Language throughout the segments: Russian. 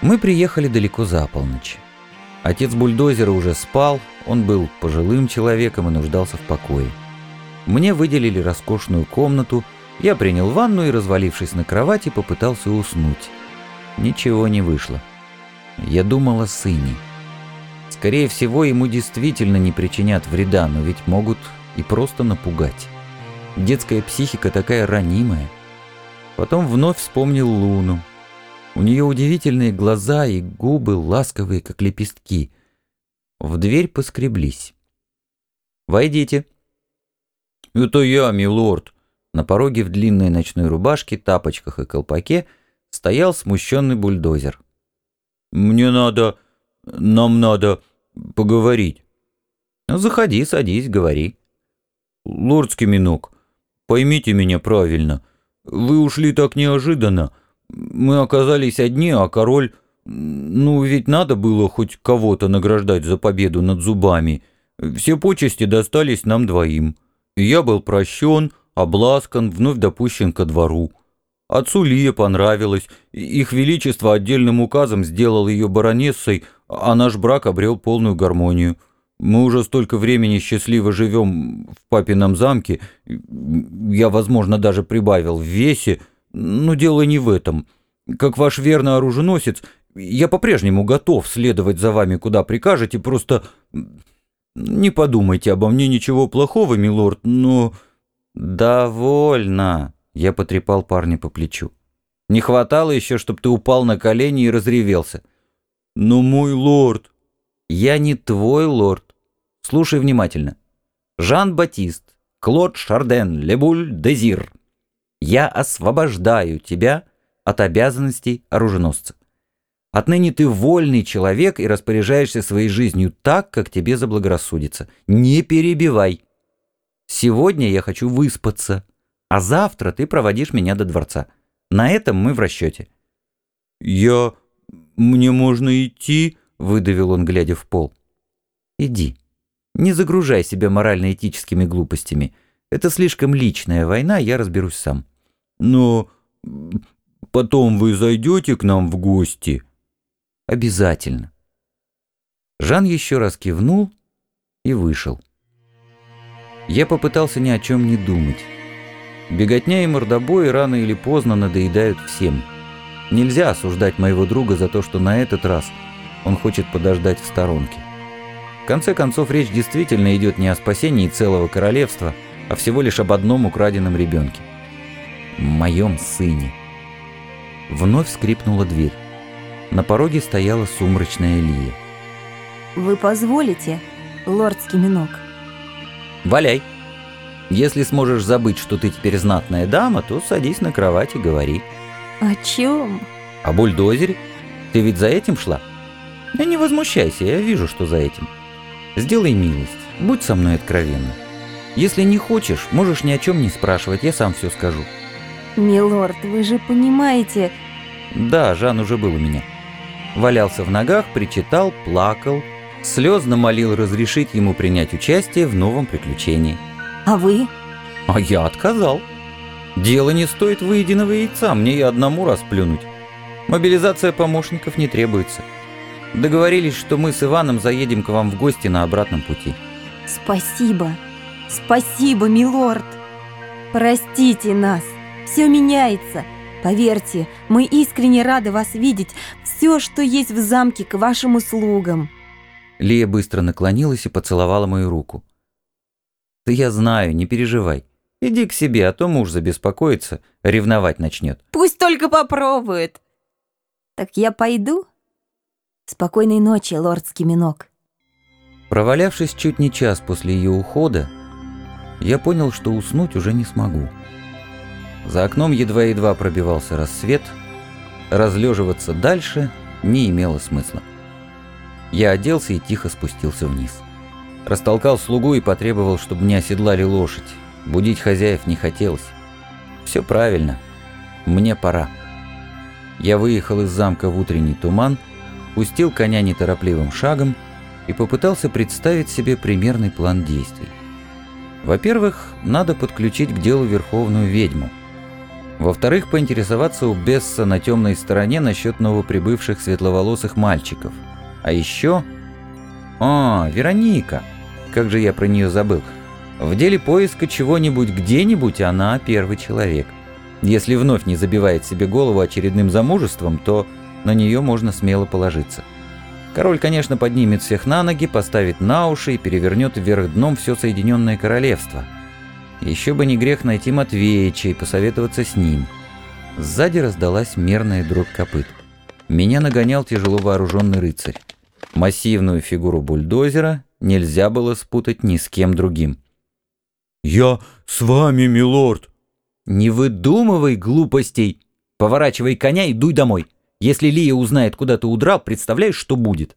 Мы приехали далеко за полночь. Отец бульдозера уже спал, он был пожилым человеком и нуждался в покое. Мне выделили роскошную комнату, я принял ванну и, развалившись на кровати, попытался уснуть. Ничего не вышло. Я думал о сыне. Скорее всего, ему действительно не причинят вреда, но ведь могут и просто напугать. Детская психика такая ранимая. Потом вновь вспомнил Луну. У нее удивительные глаза и губы ласковые, как лепестки. В дверь поскреблись. «Войдите». «Это я, милорд». На пороге в длинной ночной рубашке, тапочках и колпаке стоял смущенный бульдозер. «Мне надо... нам надо поговорить». «Ну, заходи, садись, говори». «Лордский минок, поймите меня правильно. Вы ушли так неожиданно. Мы оказались одни, а король... Ну, ведь надо было хоть кого-то награждать за победу над зубами. Все почести достались нам двоим. Я был прощен, обласкан, вновь допущен ко двору. Отцу Лия понравилось, их величество отдельным указом сделал ее баронессой, а наш брак обрел полную гармонию. Мы уже столько времени счастливо живем в папином замке, я, возможно, даже прибавил в весе, но дело не в этом. Как ваш верный оруженосец, я по-прежнему готов следовать за вами, куда прикажете, просто... Не подумайте обо мне ничего плохого, милорд, но... «Довольно!» — я потрепал парня по плечу. «Не хватало еще, чтобы ты упал на колени и разревелся». «Но мой лорд...» «Я не твой лорд. Слушай внимательно. Жан-Батист, Клод Шарден, Лебуль Дезир. Я освобождаю тебя от обязанностей оруженосца. Отныне ты вольный человек и распоряжаешься своей жизнью так, как тебе заблагорассудится. Не перебивай. Сегодня я хочу выспаться, а завтра ты проводишь меня до дворца. На этом мы в расчете. Я... мне можно идти? Выдавил он, глядя в пол. Иди. Не загружай себя морально-этическими глупостями. Это слишком личная война, я разберусь сам. Но потом вы зайдете к нам в гости? Обязательно. Жан еще раз кивнул и вышел. Я попытался ни о чем не думать. Беготня и мордобои рано или поздно надоедают всем. Нельзя осуждать моего друга за то, что на этот раз он хочет подождать в сторонке. В конце концов, речь действительно идет не о спасении целого королевства, а всего лишь об одном украденном ребенке. Моем сыне. Вновь скрипнула дверь. На пороге стояла сумрачная Лия. «Вы позволите, лордский минок?» «Валяй. Если сможешь забыть, что ты теперь знатная дама, то садись на кровать и говори». «О чем?» «О бульдозере. Ты ведь за этим шла?» «Да не возмущайся, я вижу, что за этим». Сделай милость, будь со мной откровенна. Если не хочешь, можешь ни о чем не спрашивать, я сам все скажу. Милорд, вы же понимаете... Да, Жан уже был у меня. Валялся в ногах, причитал, плакал, слезно молил разрешить ему принять участие в новом приключении. А вы? А я отказал. Дело не стоит выеденного яйца, мне и одному расплюнуть. Мобилизация помощников не требуется. Договорились, что мы с Иваном заедем к вам в гости на обратном пути. Спасибо. Спасибо, милорд. Простите нас. Все меняется. Поверьте, мы искренне рады вас видеть. Все, что есть в замке, к вашим услугам. Лия быстро наклонилась и поцеловала мою руку. «Да я знаю, не переживай. Иди к себе, а то муж забеспокоится, ревновать начнет». «Пусть только попробует». «Так я пойду?» Спокойной ночи, лордский минок. Провалявшись чуть не час после ее ухода, я понял, что уснуть уже не смогу. За окном едва-едва пробивался рассвет, разлеживаться дальше не имело смысла. Я оделся и тихо спустился вниз. Растолкал слугу и потребовал, чтобы мне оседлали лошадь. Будить хозяев не хотелось. Все правильно. Мне пора. Я выехал из замка в утренний туман пустил коня неторопливым шагом и попытался представить себе примерный план действий. Во-первых, надо подключить к делу верховную ведьму. Во-вторых, поинтересоваться у Бесса на темной стороне насчет новоприбывших светловолосых мальчиков. А еще... А, Вероника. Как же я про нее забыл. В деле поиска чего-нибудь где-нибудь она первый человек. Если вновь не забивает себе голову очередным замужеством, то на нее можно смело положиться. Король, конечно, поднимет всех на ноги, поставит на уши и перевернет вверх дном все Соединенное Королевство. Еще бы не грех найти Матвеича и посоветоваться с ним. Сзади раздалась мерная дробь копыт. Меня нагонял тяжело вооруженный рыцарь. Массивную фигуру бульдозера нельзя было спутать ни с кем другим. «Я с вами, милорд!» «Не выдумывай глупостей! Поворачивай коня и дуй домой!» Если Лия узнает, куда ты удрал, представляешь, что будет?»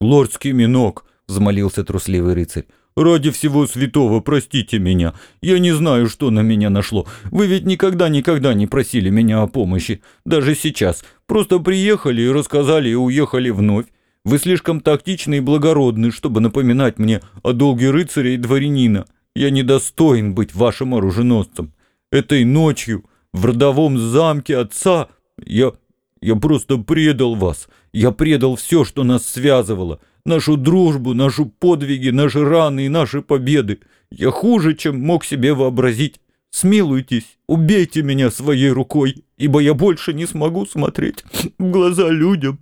«Лордский минок», — взмолился трусливый рыцарь. «Ради всего святого, простите меня. Я не знаю, что на меня нашло. Вы ведь никогда-никогда не просили меня о помощи. Даже сейчас. Просто приехали и рассказали и уехали вновь. Вы слишком тактичны и благородны, чтобы напоминать мне о долге рыцаря и дворянина. Я недостоин быть вашим оруженосцем. Этой ночью в родовом замке отца я я просто предал вас. Я предал все, что нас связывало. Нашу дружбу, нашу подвиги, наши раны и наши победы. Я хуже, чем мог себе вообразить. Смилуйтесь, убейте меня своей рукой, ибо я больше не смогу смотреть в глаза людям».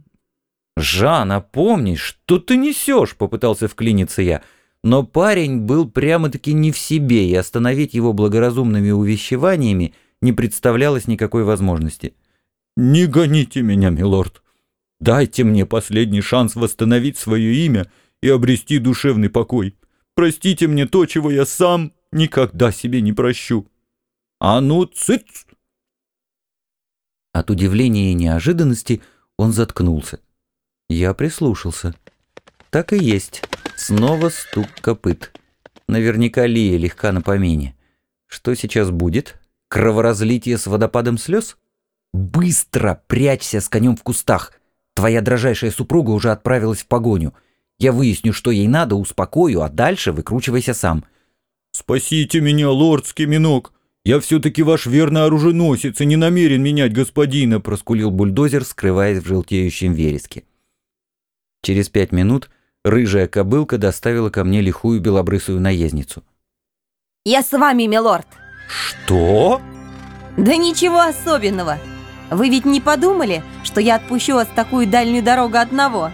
«Жан, опомни, что ты несешь?» — попытался вклиниться я. Но парень был прямо-таки не в себе, и остановить его благоразумными увещеваниями не представлялось никакой возможности. «Не гоните меня, милорд. Дайте мне последний шанс восстановить свое имя и обрести душевный покой. Простите мне то, чего я сам никогда себе не прощу. А ну, цыц!» От удивления и неожиданности он заткнулся. Я прислушался. Так и есть. Снова стук копыт. Наверняка Лия легка на помине. Что сейчас будет? Кроворазлитие с водопадом слез? «Быстро прячься с конем в кустах! Твоя дрожайшая супруга уже отправилась в погоню. Я выясню, что ей надо, успокою, а дальше выкручивайся сам». «Спасите меня, лордский минок! Я все-таки ваш верный оруженосец и не намерен менять господина!» проскулил бульдозер, скрываясь в желтеющем вереске. Через пять минут рыжая кобылка доставила ко мне лихую белобрысую наездницу. «Я с вами, милорд!» «Что?» «Да ничего особенного!» Вы ведь не подумали, что я отпущу вас такую дальнюю дорогу одного?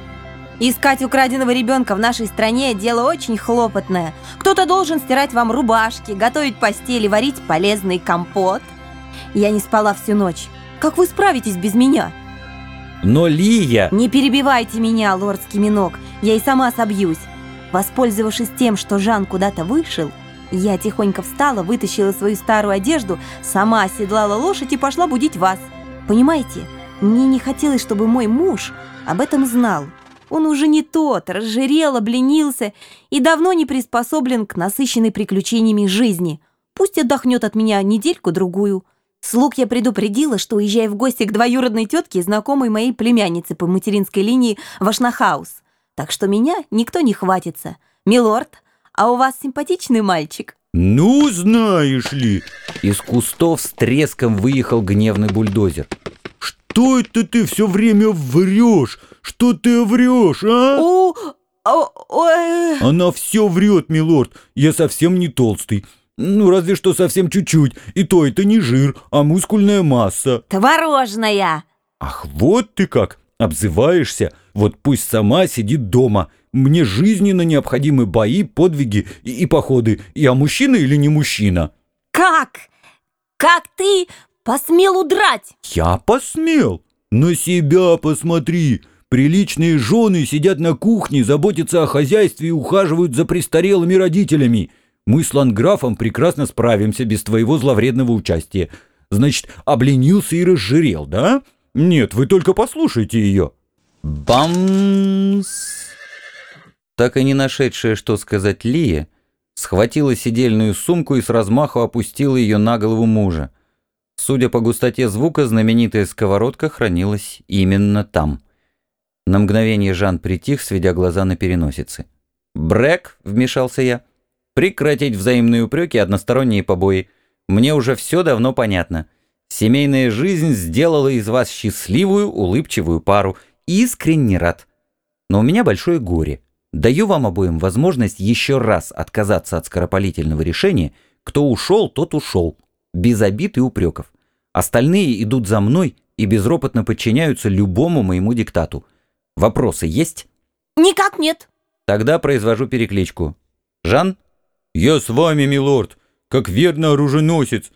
Искать украденного ребенка в нашей стране – дело очень хлопотное. Кто-то должен стирать вам рубашки, готовить постели, варить полезный компот. Я не спала всю ночь. Как вы справитесь без меня? Но Лия... Не перебивайте меня, лордский минок. Я и сама собьюсь. Воспользовавшись тем, что Жан куда-то вышел, я тихонько встала, вытащила свою старую одежду, сама оседлала лошадь и пошла будить вас – Понимаете, мне не хотелось, чтобы мой муж об этом знал. Он уже не тот, разжирел, обленился и давно не приспособлен к насыщенной приключениями жизни. Пусть отдохнет от меня недельку-другую. Слуг я предупредила, что уезжая в гости к двоюродной тетке, знакомой моей племяннице по материнской линии Вашнахаус. Так что меня никто не хватится. Милорд, а у вас симпатичный мальчик. «Ну, знаешь ли...» Из кустов с треском выехал гневный бульдозер. «Что это ты все время врешь? Что ты врешь, а?» О, о, о, э. Она все врет, милорд. Я совсем не толстый. Ну, разве что совсем чуть-чуть. И то это не жир, а мускульная масса. Творожная. Ах, вот ты как обзываешься. Вот пусть сама сидит дома. Мне жизненно необходимы бои, подвиги и, и походы. Я мужчина или не мужчина? Как? Как ты посмел удрать? Я посмел? На себя посмотри. Приличные жены сидят на кухне, заботятся о хозяйстве и ухаживают за престарелыми родителями. Мы с ландграфом прекрасно справимся без твоего зловредного участия. Значит, обленился и разжирел, да? Нет, вы только послушайте ее. Бамс! Так и не нашедшая, что сказать Лия, схватила сидельную сумку и с размаху опустила ее на голову мужа. Судя по густоте звука, знаменитая сковородка хранилась именно там. На мгновение Жан притих, сведя глаза на переносице. «Брэк», — вмешался я, — «прекратить взаимные упреки и односторонние побои. Мне уже все давно понятно. Семейная жизнь сделала из вас счастливую, улыбчивую пару. Искренне рад. Но у меня большое горе. Даю вам обоим возможность еще раз отказаться от скоропалительного решения. Кто ушел, тот ушел. Без обид и упреков. Остальные идут за мной и безропотно подчиняются любому моему диктату. Вопросы есть? Никак нет. Тогда произвожу перекличку. Жан? Я с вами, милорд, как верный оруженосец.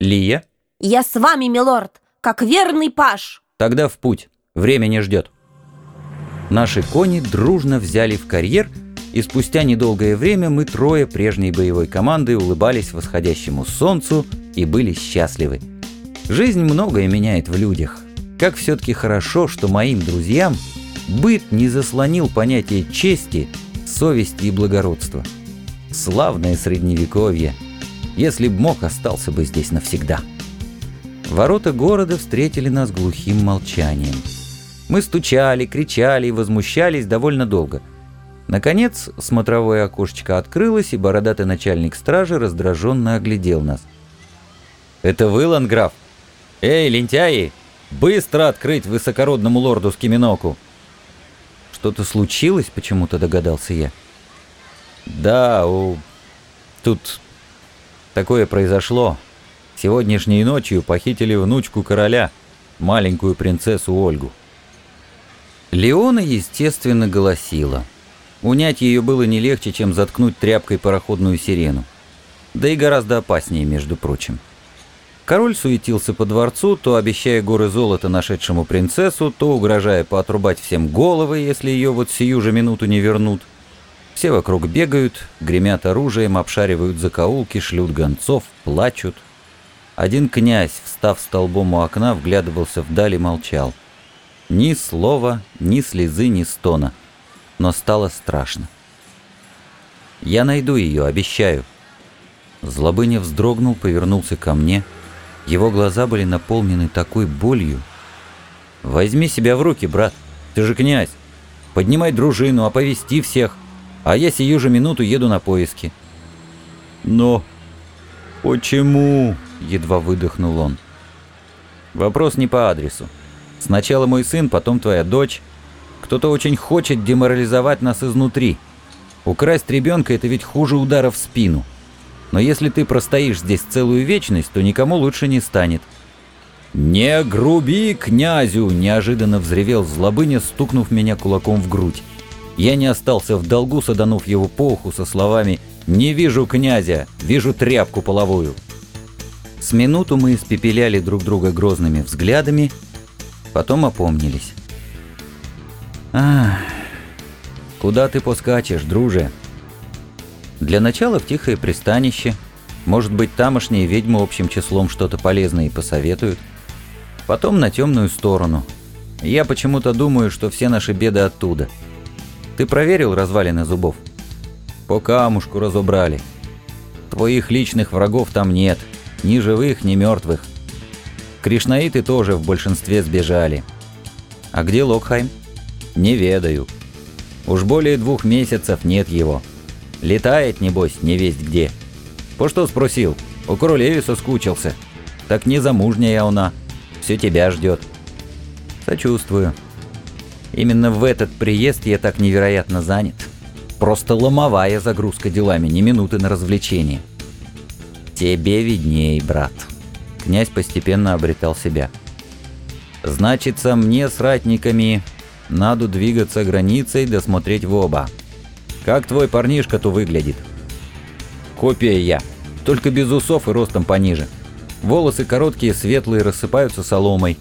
Лия? Я с вами, милорд, как верный паш. Тогда в путь. Время не ждет. Наши кони дружно взяли в карьер, и спустя недолгое время мы трое прежней боевой команды улыбались восходящему солнцу и были счастливы. Жизнь многое меняет в людях. Как все-таки хорошо, что моим друзьям быт не заслонил понятие чести, совести и благородства. Славное средневековье. Если б мог, остался бы здесь навсегда. Ворота города встретили нас глухим молчанием. Мы стучали, кричали и возмущались довольно долго. Наконец, смотровое окошечко открылось, и бородатый начальник стражи раздраженно оглядел нас. «Это вы, Ланграф? Эй, лентяи! Быстро открыть высокородному лорду Скиминоку!» «Что-то случилось?» — почему-то догадался я. «Да, у... тут такое произошло. Сегодняшней ночью похитили внучку короля, маленькую принцессу Ольгу. Леона, естественно, голосила. Унять ее было не легче, чем заткнуть тряпкой пароходную сирену. Да и гораздо опаснее, между прочим. Король суетился по дворцу, то обещая горы золота нашедшему принцессу, то угрожая поотрубать всем головы, если ее вот сию же минуту не вернут. Все вокруг бегают, гремят оружием, обшаривают закоулки, шлют гонцов, плачут. Один князь, встав столбом у окна, вглядывался вдаль и молчал. Ни слова, ни слезы, ни стона. Но стало страшно. «Я найду ее, обещаю». Злобыня вздрогнул, повернулся ко мне. Его глаза были наполнены такой болью. «Возьми себя в руки, брат. Ты же князь. Поднимай дружину, оповести всех. А я сию же минуту еду на поиски». «Но почему?» — едва выдохнул он. «Вопрос не по адресу. Сначала мой сын, потом твоя дочь. Кто-то очень хочет деморализовать нас изнутри. Украсть ребенка – это ведь хуже удара в спину. Но если ты простоишь здесь целую вечность, то никому лучше не станет». «Не груби князю!» – неожиданно взревел злобыня, стукнув меня кулаком в грудь. Я не остался в долгу, саданув его по уху со словами «Не вижу князя, вижу тряпку половую». С минуту мы испепеляли друг друга грозными взглядами – Потом опомнились. «Ах, куда ты поскачешь, друже?» «Для начала в тихое пристанище. Может быть, тамошние ведьмы общим числом что-то полезное и посоветуют. Потом на темную сторону. Я почему-то думаю, что все наши беды оттуда. Ты проверил развалины зубов?» «По камушку разобрали. Твоих личных врагов там нет. Ни живых, ни мертвых. Кришнаиты тоже в большинстве сбежали. А где Локхайм? Не ведаю. Уж более двух месяцев нет его. Летает, небось, не весть где. По что спросил? У королеви соскучился. Так незамужняя она. Все тебя ждет. Сочувствую. Именно в этот приезд я так невероятно занят. Просто ломовая загрузка делами, ни минуты на развлечение. Тебе видней, брат. Князь постепенно обретал себя. «Значится, мне с ратниками надо двигаться границей, досмотреть в оба. Как твой парнишка-то выглядит?» «Копия я, только без усов и ростом пониже. Волосы короткие, светлые, рассыпаются соломой.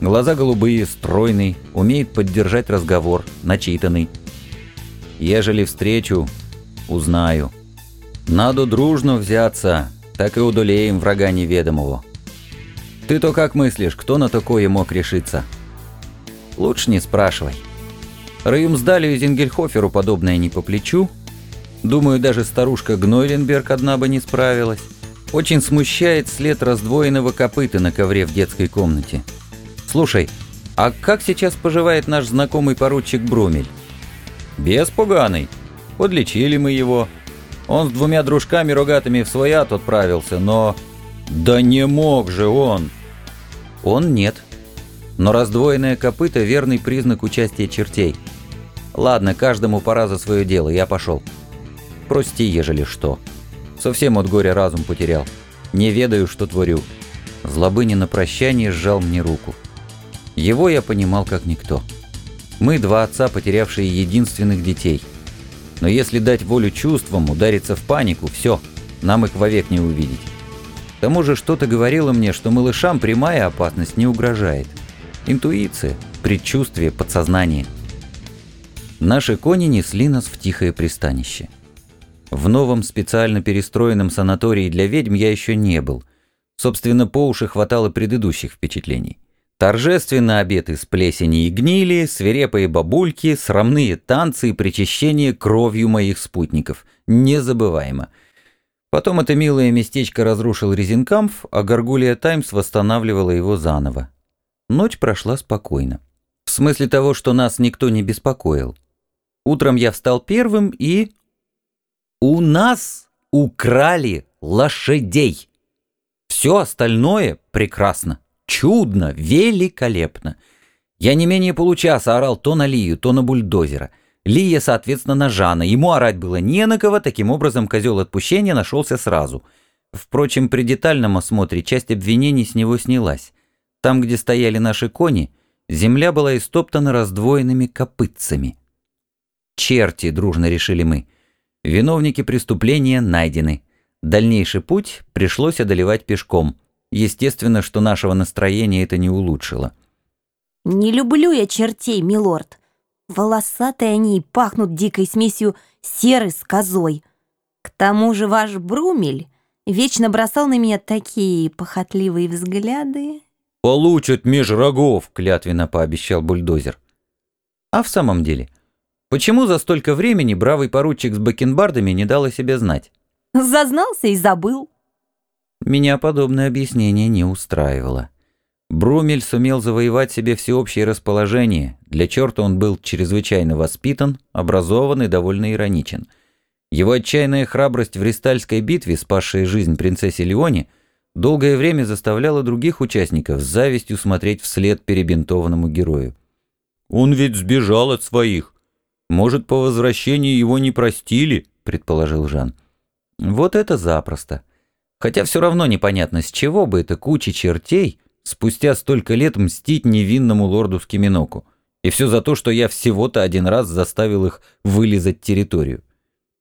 Глаза голубые, стройный, умеет поддержать разговор, начитанный. Ежели встречу, узнаю. Надо дружно взяться, так и удолеем врага неведомого. Ты-то как мыслишь, кто на такое мог решиться? Лучше не спрашивай. Раюмсдалю и Зингельхоферу подобное не по плечу. Думаю, даже старушка Гнойленберг одна бы не справилась. Очень смущает след раздвоенного копыта на ковре в детской комнате. Слушай, а как сейчас поживает наш знакомый поручик Брумель? Без поганый. Подлечили мы его. Он с двумя дружками рогатыми в свой ад отправился, но... Да не мог же он! Он нет. Но раздвоенное копыто — верный признак участия чертей. Ладно, каждому пора за свое дело, я пошел. Прости, ежели что. Совсем от горя разум потерял. Не ведаю, что творю. Злобыня на прощание сжал мне руку. Его я понимал как никто. Мы два отца, потерявшие единственных детей. Но если дать волю чувствам, удариться в панику, все, нам их вовек не увидеть. К тому же что-то говорило мне, что малышам прямая опасность не угрожает. Интуиция, предчувствие, подсознание. Наши кони несли нас в тихое пристанище. В новом специально перестроенном санатории для ведьм я еще не был. Собственно, по уши хватало предыдущих впечатлений. Торжественно обед из плесени и гнили, свирепые бабульки, срамные танцы и причащение кровью моих спутников. Незабываемо. Потом это милое местечко разрушил Резинкамф, а Гаргулия Таймс восстанавливала его заново. Ночь прошла спокойно. В смысле того, что нас никто не беспокоил. Утром я встал первым и... У нас украли лошадей. Все остальное прекрасно. Чудно, великолепно. Я не менее получаса орал то на Лию, то на бульдозера. Лия, соответственно, на Жана. Ему орать было не на кого, таким образом козел отпущения нашелся сразу. Впрочем, при детальном осмотре часть обвинений с него снялась. Там, где стояли наши кони, земля была истоптана раздвоенными копытцами. «Черти!» — дружно решили мы. «Виновники преступления найдены. Дальнейший путь пришлось одолевать пешком». Естественно, что нашего настроения это не улучшило. «Не люблю я чертей, милорд. Волосатые они и пахнут дикой смесью серы с козой. К тому же ваш Брумель вечно бросал на меня такие похотливые взгляды». «Получат меж рогов», — клятвенно пообещал бульдозер. А в самом деле, почему за столько времени бравый поручик с бакенбардами не дал о себе знать? Зазнался и забыл. Меня подобное объяснение не устраивало. Брумель сумел завоевать себе всеобщее расположение. Для черта он был чрезвычайно воспитан, образован и довольно ироничен. Его отчаянная храбрость в Ристальской битве, спасшая жизнь принцессе Леоне, долгое время заставляла других участников с завистью смотреть вслед перебинтованному герою. «Он ведь сбежал от своих. Может, по возвращении его не простили?» – предположил Жан. «Вот это запросто. Хотя все равно непонятно, с чего бы это куча чертей спустя столько лет мстить невинному лорду Скиминоку. И все за то, что я всего-то один раз заставил их вылезать территорию.